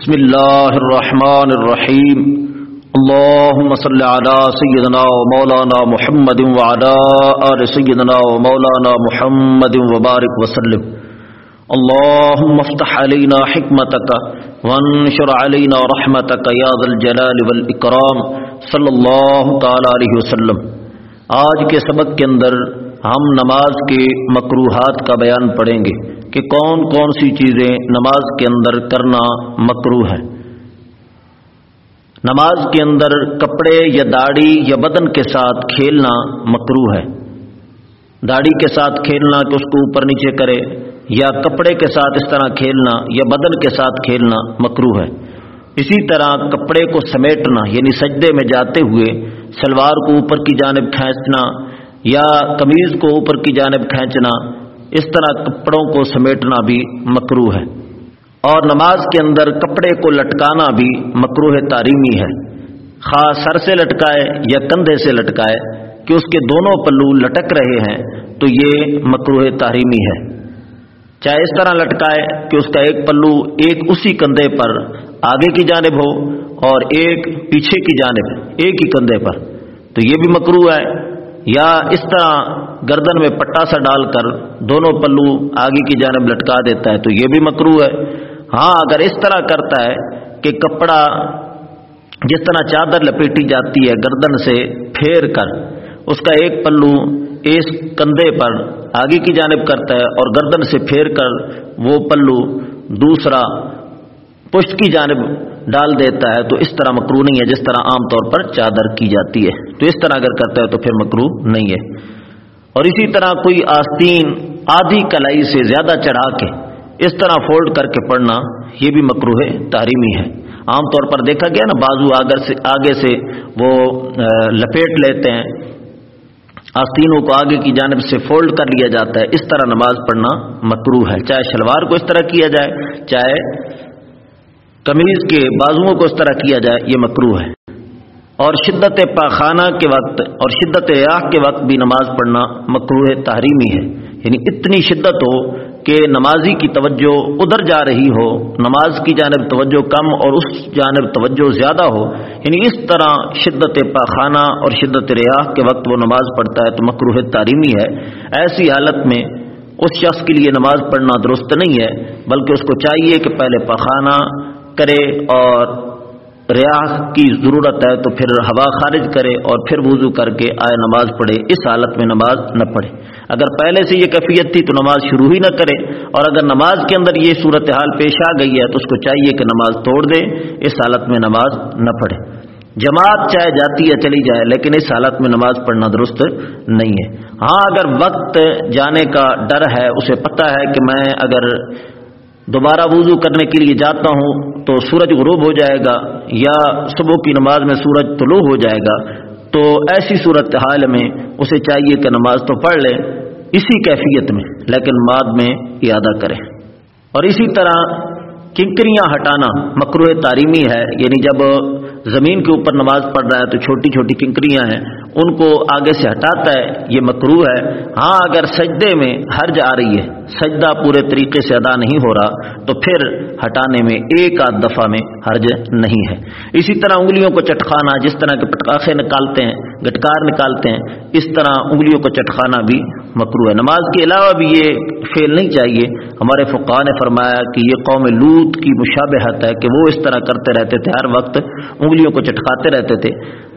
بسم الله الرحمن الرحيم اللهم صل على سيدنا ومولانا محمد وعلى آل سيدنا ومولانا محمد وبارك وسلم. اللهم افتح علينا حكمتك وانشر علينا رحمتك يا ذا الجلال والإكرام صلى الله تعالى عليه وسلم. آج کے سبق کے اندر ہم نماز کے مکروحات کا بیان پڑھیں گے. کہ کون کون سی چیزیں نماز کے اندر کرنا مکرو ہے۔ نماز کے اندر کپڑے یا داڑھی یا بدن کے ساتھ کھیلنا مکرو ہے۔ داڑھی کے ساتھ کھیلنا کہ اس کو اوپر نیچے کرے یا کپڑے کے ساتھ اس طرح کھیلنا یا بدن کے ساتھ کھیلنا مکرو ہے۔ اسی طرح کپڑے کو سمیٹنا یعنی سجدے میں جاتے ہوئے سلوار کو اوپر کی جانب کھینچنا یا قمیض کو اوپر کی جانب کھینچنا اس طرح کپڑوں کو سمیٹنا بھی مکرو ہے اور نماز کے اندر کپڑے کو لٹکانا بھی مکرو تعلیمی ہے۔ خاص سر سے لٹکائے یا کندھے سے لٹکائے کہ اس کے دونوں پلو لٹک رہے ہیں تو یہ مکرو تحریمی ہے۔ چاہے اس طرح لٹکائے کہ اس کا ایک پلو ایک اسی کندھے پر آگے کی جانب ہو اور ایک پیچھے کی جانب، ایک ہی کندھے پر، تو یہ بھی مکرو ہے۔ یا اس طرح گردن میں پٹا سا ڈال کر دونوں پلو آگے کی جانب لٹکا دیتا ہے تو یہ بھی مکرو ہے۔ ہاں اگر اس طرح کرتا ہے کہ کپڑا جس طرح چادر لپیٹی جاتی ہے گردن سے پھیر کر، اس کا ایک پلو اس کندھے پر آگے کی جانب کرتا ہے اور گردن سے پھیر کر وہ پلو دوسرا پشت کی جانب ڈال دیتا ہے، تو اس طرح مکرو نہیں ہے جس طرح عام طور پر چادر کی جاتی ہے۔ تو اس طرح اگر کرتا ہے تو پھر مکرو نہیں ہے۔ اور اسی طرح کوئی آستین آدھی کلائی سے زیادہ چڑھا کے اس طرح فولڈ کر کے پڑھنا یہ بھی مکرو ہے تحریمی ہے۔ عام طور پر دیکھا گیا نا، بازو سے آگے سے وہ لپیٹ لیتے ہیں۔ آستینوں کو آگے کی جانب سے فولڈ کر لیا جاتا ہے۔ اس طرح نماز پڑھنا مکرو ہے۔ چاہے شلوار کو اس طرح کیا جائے، چاہے کمیز کے بازوؤں کو اس طرح کیا جائے، یہ مکرو ہے۔ اور شدت پاخانہ کے وقت اور شدت ریاح کے وقت بھی نماز پڑھنا مکرو تحریمی ہے۔ یعنی اتنی شدت ہو کہ نمازی کی توجہ ادھر جا رہی ہو، نماز کی جانب توجہ کم اور اس جانب توجہ زیادہ ہو۔ یعنی اس طرح شدت پاخانہ اور شدت ریاح کے وقت وہ نماز پڑھتا ہے تو مکروح تعلیمی ہے۔ ایسی حالت میں اس شخص کے لیے نماز پڑھنا درست نہیں ہے، بلکہ اس کو چاہیے کہ پہلے پاخانہ کرے اور ریاح کی ضرورت ہے تو پھر ہوا خارج کرے اور پھر وضو کر کے آئے نماز پڑھے، اس حالت میں نماز نہ پڑھے۔ اگر پہلے سے یہ کیفیت تھی تو نماز شروع ہی نہ کرے، اور اگر نماز کے اندر یہ صورتحال پیش آ گئی ہے تو اس کو چاہیے کہ نماز توڑ دے، اس حالت میں نماز نہ پڑھے۔ جماعت چاہے جاتی ہے چلی جائے، لیکن اس حالت میں نماز پڑھنا درست نہیں ہے۔ ہاں اگر وقت جانے کا ڈر ہے، اسے پتہ ہے کہ میں اگر دوبارہ وضو کرنے کے لیے جاتا ہوں تو سورج غروب ہو جائے گا یا صبح کی نماز میں سورج طلوع ہو جائے گا، تو ایسی صورت حال میں اسے چاہیے کہ نماز تو پڑھ لے، اسی کیفیت میں، لیکن بعد میں یادہ کرے۔ اور اسی طرح کنکریاں ہٹانا مکرو تعلیمی ہے یعنی جب زمین کے اوپر نماز پڑھ رہا ہے تو چھوٹی چھوٹی کنکریاں ہیں ان کو آگے سے ہٹاتا ہے، یہ مکرو ہے۔ ہاں اگر سجدے میں حرج آ رہی ہے، سجدہ پورے طریقے سے ادا نہیں ہو رہا، تو پھر ہٹانے میں ایک آدھ دفعہ میں حرج نہیں ہے۔ اسی طرح انگلیوں کو چٹخانا جس طرح کے پٹخے نکالتے ہیں، گٹکار نکالتے ہیں، اس طرح انگلیوں کو چٹخانا بھی مکرو ہے۔ نماز کے علاوہ بھی یہ فیل نہیں چاہیے۔ ہمارے فقہ نے فرمایا کہ یہ قوم لوت کی مشابہت ہے کہ وہ اس طرح کرتے رہتے تھے، ہر وقت انگلیوں کو چٹکاتے رہتے تھے۔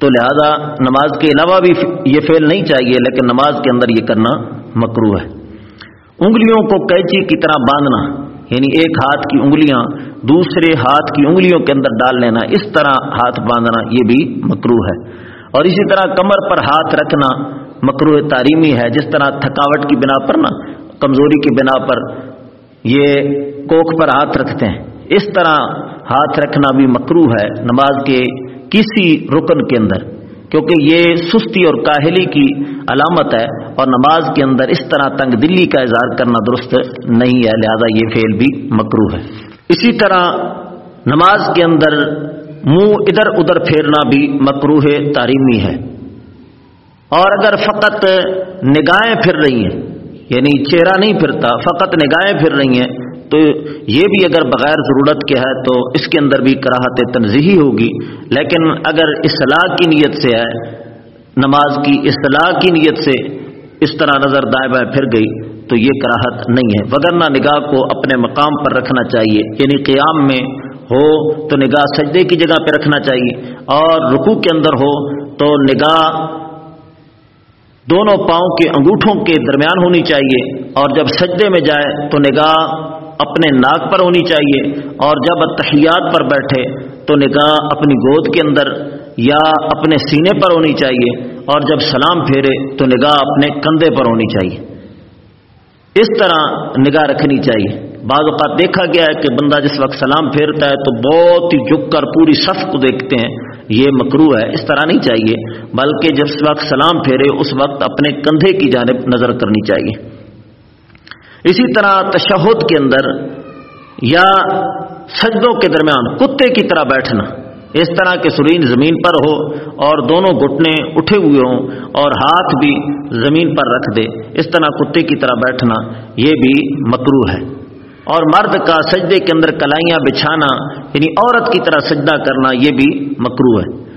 تو لہذا نماز کے علاوہ بھی یہ فیل نہیں چاہیے، لیکن نماز کے اندر یہ کرنا مکرو ہے۔ انگلیوں کو کیچی کی طرح باندھنا یعنی ایک ہاتھ کی انگلیاں دوسرے ہاتھ کی انگلیوں کے اندر ڈال لینا، اس طرح ہاتھ باندھنا یہ بھی مکرو ہے۔ اور اسی طرح کمر پر ہاتھ رکھنا مکرو تعلیمی ہے، جس طرح تھکاوٹ کی بنا پر نا، کمزوری کی بنا پر یہ کوکھ پر ہاتھ رکھتے ہیں۔ اس طرح ہاتھ رکھنا بھی مکرو ہے، نماز کے کسی رکن کے اندر، کیونکہ یہ سستی اور کاہلی کی علامت ہے اور نماز کے اندر اس طرح تنگ دلی کا اظہار کرنا درست نہیں ہے، لہذا یہ فعل بھی مکرو ہے۔ اسی طرح نماز کے اندر منہ ادھر ادھر پھیرنا بھی مکرو ہے تعلیمی ہے۔ اور اگر فقط نگاہیں پھر رہی ہیں یعنی چہرہ نہیں پھرتا، فقط نگاہیں پھر رہی ہیں تو یہ بھی اگر بغیر ضرورت کے ہے تو اس کے اندر بھی کراہت تنظیحی ہوگی، لیکن اگر اصلاح کی نیت سے ہے، نماز کی اصلاح کی نیت سے اس طرح نظر دائیں بائیں پھر گئی، تو یہ کراہت نہیں ہے۔ وگرنہ نگاہ کو اپنے مقام پر رکھنا چاہیے یعنی قیام میں ہو تو نگاہ سجدے کی جگہ پہ رکھنا چاہیے، اور رکوع کے اندر ہو تو نگاہ دونوں پاؤں کے انگوٹھوں کے درمیان ہونی چاہیے، اور جب سجدے میں جائے تو نگاہ اپنے ناک پر ہونی چاہیے اور جب اتحیات پر بیٹھے تو نگاہ اپنی گود کے اندر یا اپنے سینے پر ہونی چاہیے اور جب سلام پھیرے تو نگاہ اپنے کندھے پر ہونی چاہیے۔ اس طرح نگاہ رکھنی چاہیے۔ بعض اوقات دیکھا گیا ہے کہ بندہ جس وقت سلام پھیرتا ہے تو بہت ہی جھک کر پوری صف کو دیکھتے ہیں۔ یہ مکرو ہے، اس طرح نہیں چاہیے، بلکہ جس وقت سلام پھیرے اس وقت اپنے کندھے کی جانب نظر کرنی چاہیے۔ اسی طرح تشہد کے اندر یا سجدوں کے درمیان کتے کی طرح بیٹھنا، اس طرح کے سرین زمین پر ہو اور دونوں گھٹنے اٹھے ہوئے ہوں اور ہاتھ بھی زمین پر رکھ دے، اس طرح کتے کی طرح بیٹھنا، یہ بھی مکرو ہے۔ اور مرد کا سجدے کے اندر کلائیاں بچھانا یعنی عورت کی طرح سجدہ کرنا، یہ بھی مکرو ہے۔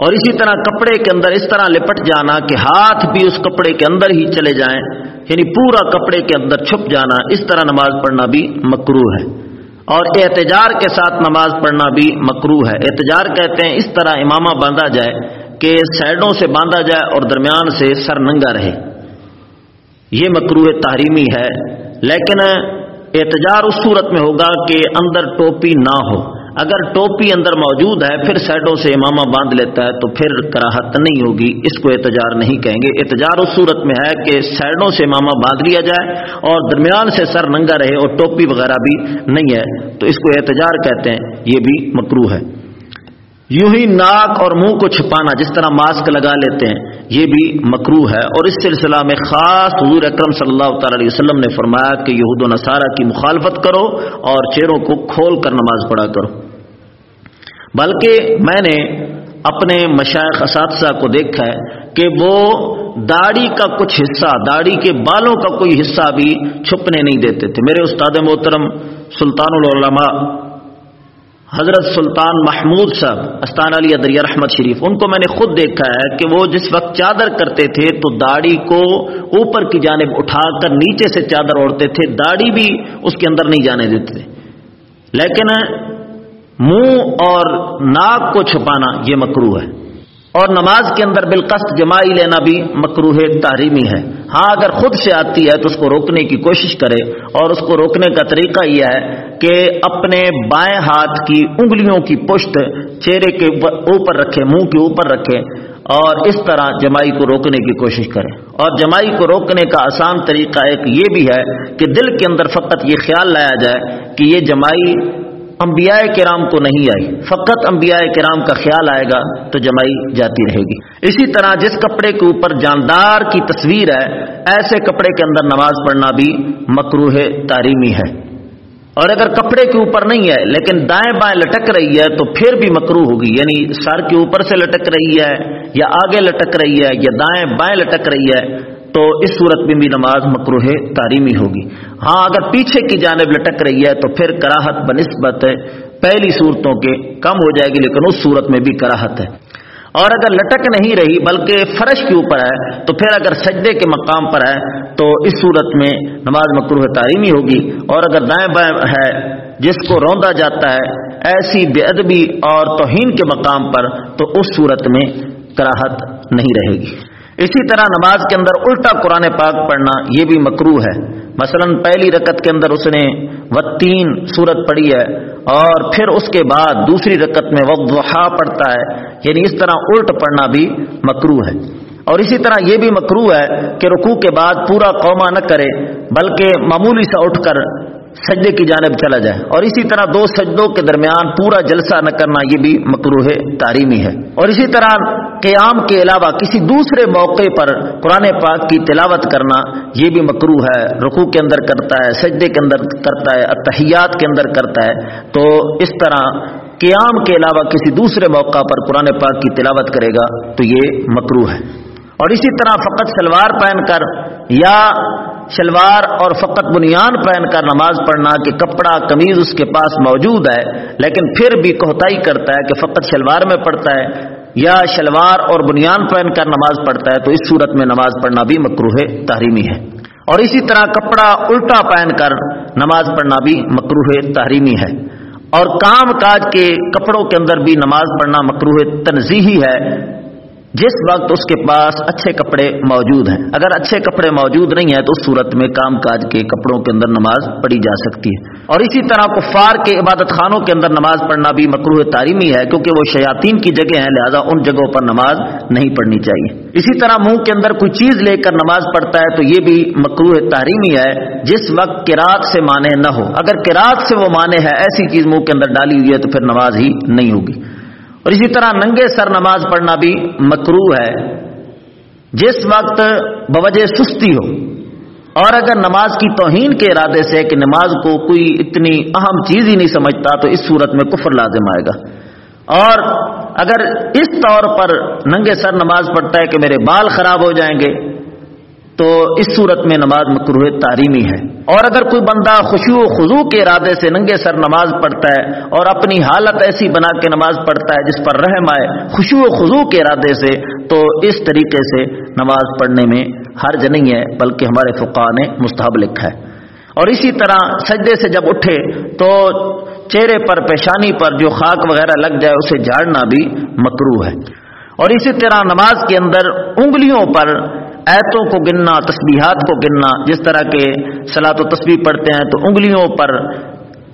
اور اسی طرح کپڑے کے اندر اس طرح لپٹ جانا کہ ہاتھ بھی اس کپڑے کے اندر ہی چلے جائیں یعنی پورا کپڑے کے اندر چھپ جانا، اس طرح نماز پڑھنا بھی مکرو ہے۔ اور احتجار کے ساتھ نماز پڑھنا بھی مکرو ہے۔ احتجار کہتے ہیں اس طرح امامہ باندھا جائے کہ سائڈوں سے باندھا جائے اور درمیان سے سر ننگا رہے۔ یہ مکرو تحریمی ہے، لیکن احتجار اس صورت میں ہوگا کہ اندر ٹوپی نہ ہو۔ اگر ٹوپی اندر موجود ہے، پھر سائڈوں سے امامہ باندھ لیتا ہے، تو پھر کراہت نہیں ہوگی۔ اس کو احتجار نہیں کہیں گے۔ احتجار اس صورت میں ہے کہ سائڈوں سے امامہ باندھ لیا جائے اور درمیان سے سر ننگا رہے اور ٹوپی وغیرہ بھی نہیں ہے۔ تو اس کو احتجار کہتے ہیں۔ یہ بھی مکرو ہے۔ یوں ہی ناک اور منہ کو چھپانا، جس طرح ماسک لگا لیتے ہیں یہ بھی مکرو ہے اور اس سلسلہ میں خاص حضور اکرم صلی اللہ تعالی علیہ وسلم نے فرمایا کہ یہود و نصارہ کی مخالفت کرو اور چہروں کو کھول کر نماز پڑھا کرو۔ بلکہ میں نے اپنے مشائق اساتذہ کو دیکھا ہے کہ وہ داڑھی کا کچھ حصہ، داڑھی کے بالوں کا کوئی حصہ بھی چھپنے نہیں دیتے تھے۔ میرے استاد محترم، سلطان العلماء حضرت سلطان محمود صاحب استان علی دریا رحمت شریف، ان کو میں نے خود دیکھا ہے کہ وہ جس وقت چادر کرتے تھے تو داڑھی کو اوپر کی جانب اٹھا کر نیچے سے چادر اوڑھتے تھے، داڑھی بھی اس کے اندر نہیں جانے دیتے تھے۔ لیکن منہ اور ناک کو چھپانا یہ مکرو ہے۔ اور نماز کے اندر بالقصد جمائی لینا بھی مکروح تحریمی ہے۔ ہاں اگر خود سے آتی ہے تو اس کو روکنے کی کوشش کرے۔ اور اس کو روکنے کا طریقہ یہ ہے کہ اپنے بائیں ہاتھ کی انگلیوں کی پشت چہرے کے اوپر رکھے، منہ کے اوپر رکھے اور اس طرح جمائی کو روکنے کی کوشش کرے۔ اور جمائی کو روکنے کا آسان طریقہ ایک یہ بھی ہے کہ دل کے اندر فقط یہ خیال لایا جائے کہ یہ جمائی انبیاء کرام کو نہیں آئی۔ فقط انبیاء کرام کا خیال آئے گا تو جمائی جاتی رہے گی۔ اسی طرح جس کپڑے کے اوپر جاندار کی تصویر ہے، ایسے کپڑے کے اندر نماز پڑھنا بھی مکروح تعریمی ہے۔ اور اگر کپڑے کے اوپر نہیں ہے، لیکن دائیں بائیں لٹک رہی ہے، تو پھر بھی مکرو ہوگی۔ یعنی سر کے اوپر سے لٹک رہی ہے یا آگے لٹک رہی ہے یا دائیں بائیں لٹک رہی ہے تو اس صورت میں بھی نماز مکروح تعلیمی ہوگی۔ ہاں اگر پیچھے کی جانب لٹک رہی ہے تو پھر کراہت بنسبت پہلی صورتوں کے کم ہو جائے گی، لیکن اس صورت میں بھی کراہت ہے۔ اور اگر لٹک نہیں رہی، بلکہ فرش کے اوپر ہے، تو پھر اگر سجدے کے مقام پر ہے، تو اس صورت میں نماز مکروح تعلیمی ہوگی۔ اور اگر دائیں بائیں ہے، جس کو روندا جاتا ہے، ایسی بے ادبی اور توہین کے مقام پر، تو اس صورت میں کراہت نہیں رہے گی۔ اسی طرح نماز کے اندر الٹا قرآن پاک پڑھنا یہ بھی مکرو ہے۔ مثلا پہلی رکت کے اندر اس نے و تین سورت پڑھی ہے اور پھر اس کے بعد دوسری رکت میں وضحا پڑھتا ہے۔ یعنی اس طرح الٹ پڑھنا بھی مکرو ہے۔ اور اسی طرح یہ بھی مکرو ہے کہ رکوع کے بعد پورا قوما نہ کرے، بلکہ معمولی سا اٹھ کر سجدے کی جانب چلا جائے۔ اور اسی طرح دو سجدوں کے درمیان پورا جلسہ نہ کرنا یہ بھی مکروح تعلیمی ہے۔ اور اسی طرح قیام کے علاوہ کسی دوسرے موقع پر قرآن پاک کی تلاوت کرنا یہ بھی مکرو ہے۔ رقو کے اندر کرتا ہے، سجدے کے اندر کرتا ہے اتحیات کے اندر کرتا ہے۔ تو اس طرح قیام کے علاوہ کسی دوسرے موقع پر قرآن پاک کی تلاوت کرے گا تو یہ مکرو ہے۔ اور اسی طرح فقط سلوار پہن کر یا شلوار اور فقط بنیان پہن کر نماز پڑھنا کہ کپڑا کمیز اس کے پاس موجود ہے، لیکن پھر بھی کوہتائی کرتا ہے کہ فقط شلوار میں پڑھتا ہے یا شلوار اور بنیان پہن کر نماز پڑھتا ہے، تو اس صورت میں نماز پڑھنا بھی مکروح تحریمی ہے۔ اور اسی طرح کپڑا الٹا پہن کر نماز پڑھنا بھی مکروح تحریمی ہے۔ اور کام کاج کے کپڑوں کے اندر بھی نماز پڑھنا مکروح تنظیحی ہے۔ جس وقت اس کے پاس اچھے کپڑے موجود ہیں۔ اگر اچھے کپڑے موجود نہیں ہیں تو اس صورت میں کام کاج کے کپڑوں کے اندر نماز پڑھی جا سکتی ہے۔ اور اسی طرح کفار کے عبادت خانوں کے اندر نماز پڑھنا بھی مکروح تعلیمی ہے، کیونکہ وہ شیاطین کی جگہ ہیں، لہذا ان جگہوں پر نماز نہیں پڑھنی چاہیے۔ اسی طرح منہ کے اندر کوئی چیز لے کر نماز پڑھتا ہے تو یہ بھی مکروح تعلیمی ہے، جس وقت کراط سے مانے نہ ہو۔ اگر کراط سے وہ مانے ہے، ایسی چیز منہ کے اندر ڈالی ہوئی ہے تو پھر نماز ہی نہیں ہوگی۔ اور اسی طرح ننگے سر نماز پڑھنا بھی مکرو ہے۔ جس وقت بوجہ سستی ہو اور اگر نماز کی توہین کے ارادے سے کہ نماز کو کوئی اتنی اہم چیز ہی نہیں سمجھتا تو اس صورت میں کفر لازم آئے گا۔ اور اگر اس طور پر ننگے سر نماز پڑھتا ہے کہ میرے بال خراب ہو جائیں گے تو اس صورت میں نماز مکروح تعلیمی ہے۔ اور اگر کوئی بندہ خوشی و خضو کے ارادے سے ننگے سر نماز پڑھتا ہے اور اپنی حالت ایسی بنا کے نماز پڑھتا ہے جس پر رحم آئے خوشی و خضو کے ارادے سے، تو اس طریقے سے نماز پڑھنے میں حرج نہیں ہے، بلکہ ہمارے فقا نے مستحب لکھا ہے۔ اور اسی طرح سجدے سے جب اٹھے، تو چہرے پر، پیشانی پر جو خاک وغیرہ لگ جائے، اسے جھاڑنا بھی مکرو ہے۔ اور اسی طرح نماز کے اندر انگلیوں پر ایتوں کو گننا، تسبیحات کو گننا، جس طرح کے سلاط و تسبیح پڑھتے ہیں تو انگلیوں پر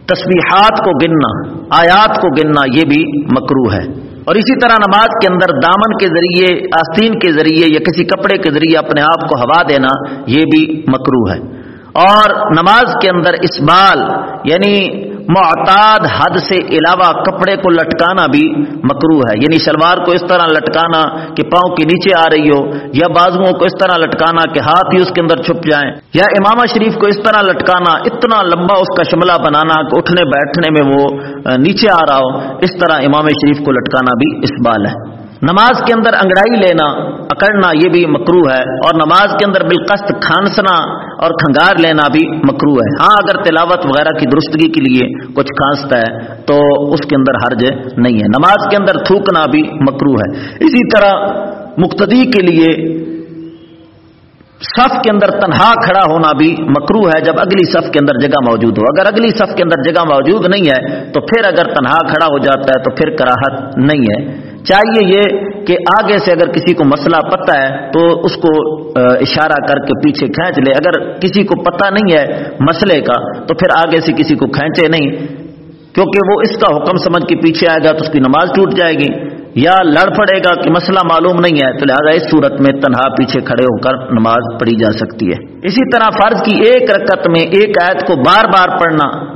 تسبیحات کو گننا، آیات کو گننا، یہ بھی مکرو ہے۔ اور اسی طرح نماز کے اندر دامن کے ذریعے، آستین کے ذریعے یا کسی کپڑے کے ذریعے اپنے آپ کو ہوا دینا، یہ بھی مکرو ہے۔ اور نماز کے اندر اسبال یعنی معتاد حد سے علاوہ کپڑے کو لٹکانا بھی مکرو ہے۔ یعنی شلوار کو اس طرح لٹکانا کہ پاؤں کے نیچے آ رہی ہو، یا بازوؤں کو اس طرح لٹکانا کہ ہاتھ ہی اس کے اندر چھپ جائیں، یا امامہ شریف کو اس طرح لٹکانا، اتنا لمبا اس کا شملہ بنانا کہ اٹھنے بیٹھنے میں وہ نیچے آ رہا ہو، اس طرح امام شریف کو لٹکانا بھی اسبال ہے۔ نماز کے اندر انگڑائی لینا، اکڑنا یہ بھی مکرو ہے، اور نماز کے اندر بالکش کھانسنا اور کھنگار لینا بھی مکرو ہے۔ ہاں اگر تلاوت وغیرہ کی درستگی کے لیے کچھ کھانستا ہے، تو اس کے اندر حرج نہیں ہے۔ نماز کے اندر تھوکنا بھی مکرو ہے۔ اسی طرح مقتدی کے لیے صف کے اندر تنہا کھڑا ہونا بھی مکرو ہے جب اگلی صف کے اندر جگہ موجود ہو۔ اگر اگلی صف کے اندر جگہ موجود نہیں ہے، تو پھر اگر تنہا کھڑا ہو جاتا ہے، تو پھر کراہت نہیں ہے۔ چاہیے یہ کہ آگے سے اگر کسی کو مسئلہ پتہ ہے، تو اس کو اشارہ کر کے پیچھے کھینچ لے۔ اگر کسی کو پتہ نہیں ہے مسئلے کا، تو پھر آگے سے کسی کو کھینچے نہیں۔ کیونکہ وہ اس کا حکم سمجھ کے پیچھے آئے گا، تو اس کی نماز ٹوٹ جائے گی۔ یا لڑ پڑے گا کہ مسئلہ معلوم نہیں ہے، تو لہٰذا اس صورت میں تنہا پیچھے کھڑے ہو کر نماز پڑھی جا سکتی ہے۔ اسی طرح فرض کی ایک رکت میں ایک آیت کو بار بار پڑھنا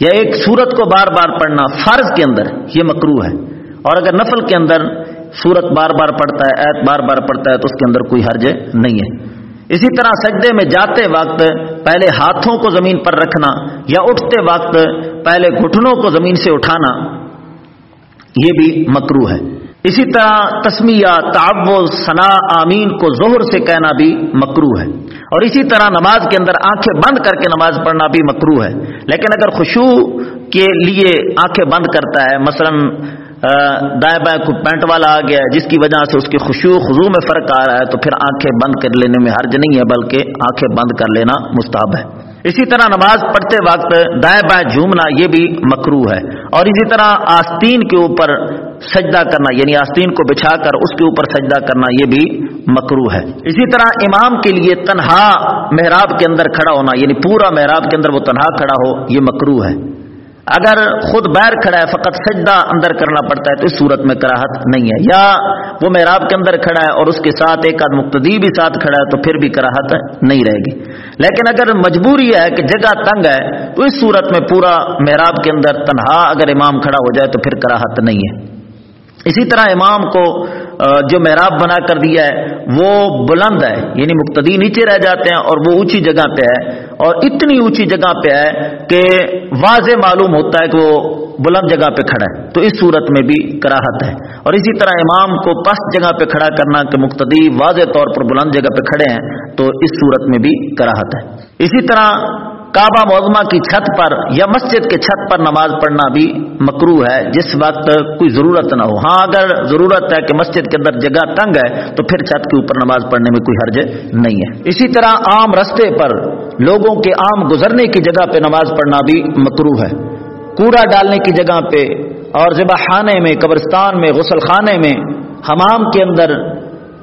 یا ایک صورت کو بار بار پڑھنا فرض کے اندر یہ مکرو ہے۔ اور اگر نفل کے اندر سورت بار بار پڑتا ہے ایت بار بار پڑتا ہے، تو اس کے اندر کوئی حرج نہیں ہے۔ اسی طرح سجدے میں جاتے وقت پہلے ہاتھوں کو زمین پر رکھنا یا اٹھتے وقت پہلے گھٹنوں کو زمین سے اٹھانا، یہ بھی مکرو ہے۔ اسی طرح تسمیہ تعو ثنا آمین کو ظہر سے کہنا بھی مکرو ہے۔ اور اسی طرح نماز کے اندر آنکھیں بند کر کے نماز پڑھنا بھی مکرو ہے۔ لیکن اگر خوشو کے لیے آنکھیں بند کرتا ہے، مثلا دائیں بائیں کو پینٹ والا آ گیا ہے، جس کی وجہ سے اس کی خوشو خزو میں فرق آ رہا ہے، تو پھر آنکھیں بند کر لینے میں حرج نہیں ہے، بلکہ آنکھیں بند کر لینا مستحب ہے۔ اسی طرح نماز پڑھتے وقت دائیں بائیں جھومنا یہ بھی مکرو ہے اور اسی طرح آستین کے اوپر سجدہ کرنا یعنی آستین کو بچھا کر اس کے اوپر سجدہ کرنا یہ بھی مکرو ہے۔ اسی طرح امام کے لیے تنہا محراب کے اندر کھڑا ہونا یعنی پورا محراب کے اندر وہ تنہا کھڑا ہو، یہ مکرو ہے۔ اگر خود بیر کھڑا ہے فقط سجدہ اندر کرنا پڑتا ہے تو اس صورت میں کراہت نہیں ہے۔ یا وہ محراب کے اندر کھڑا ہے اور اس کے ساتھ ایک آدھ مقتدی بھی ساتھ کھڑا ہے تو پھر بھی کراہت نہیں رہے گی۔ لیکن اگر مجبوری ہے کہ جگہ تنگ ہے تو اس صورت میں پورا محراب کے اندر تنہا اگر امام کھڑا ہو جائے تو پھر کراہت نہیں ہے۔ اسی طرح امام کو جو محراب بنا کر دیا ہے، وہ بلند ہے یعنی مقتدی نیچے رہ جاتے ہیں اور وہ اونچی جگہ پہ ہے۔ اور اتنی اونچی جگہ پہ ہے کہ واضح معلوم ہوتا ہے کہ وہ بلند جگہ پہ کھڑا ہے۔ تو اس صورت میں بھی کراہت ہے۔ اور اسی طرح امام کو پست جگہ پہ کھڑا کرنا کہ مقتدی واضح طور پر بلند جگہ پہ کھڑے ہیں، تو اس صورت میں بھی کراہت ہے۔ اسی طرح کعبہ معظمہ کی چھت پر یا مسجد کے چھت پر نماز پڑھنا بھی مکرو ہے، جس وقت کوئی ضرورت نہ ہو۔ ہاں اگر ضرورت ہے کہ مسجد کے اندر جگہ تنگ ہے، تو پھر چھت کے اوپر نماز پڑھنے میں کوئی حرج نہیں ہے۔ اسی طرح عام رستے پر لوگوں کے عام گزرنے کی جگہ پہ نماز پڑھنا بھی مکرو ہے۔ کوڑا ڈالنے کی جگہ پہ اور ذبح خانے میں، قبرستان میں، غسل خانے میں، حمام کے اندر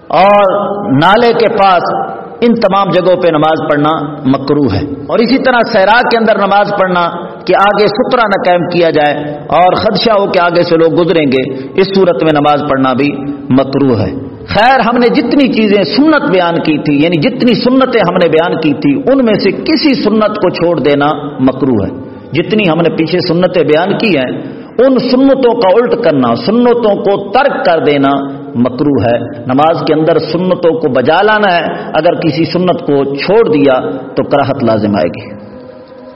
اور نالے کے پاس ان تمام جگہوں پہ نماز پڑھنا مکرو ہے۔ اور اسی طرح سیرا کے اندر نماز پڑھنا کہ آگے سترا نہ قائم کیا جائے اور خدشہ ہو کہ آگے سے لوگ گزریں گے، اس صورت میں نماز پڑھنا بھی مکرو ہے۔ خیر، ہم نے جتنی چیزیں سنت بیان کی تھی یعنی جتنی سنتیں ہم نے بیان کی تھی، ان میں سے کسی سنت کو چھوڑ دینا مکرو ہے۔ جتنی ہم نے پیچھے سنتیں بیان کی ہیں، ان سنتوں کا الٹ کرنا، سنتوں کو ترک کر دینا مکرو ہے۔ نماز کے اندر سنتوں کو بجا لانا ہے۔ اگر کسی سنت کو چھوڑ دیا تو کراہت لازم آئے گی۔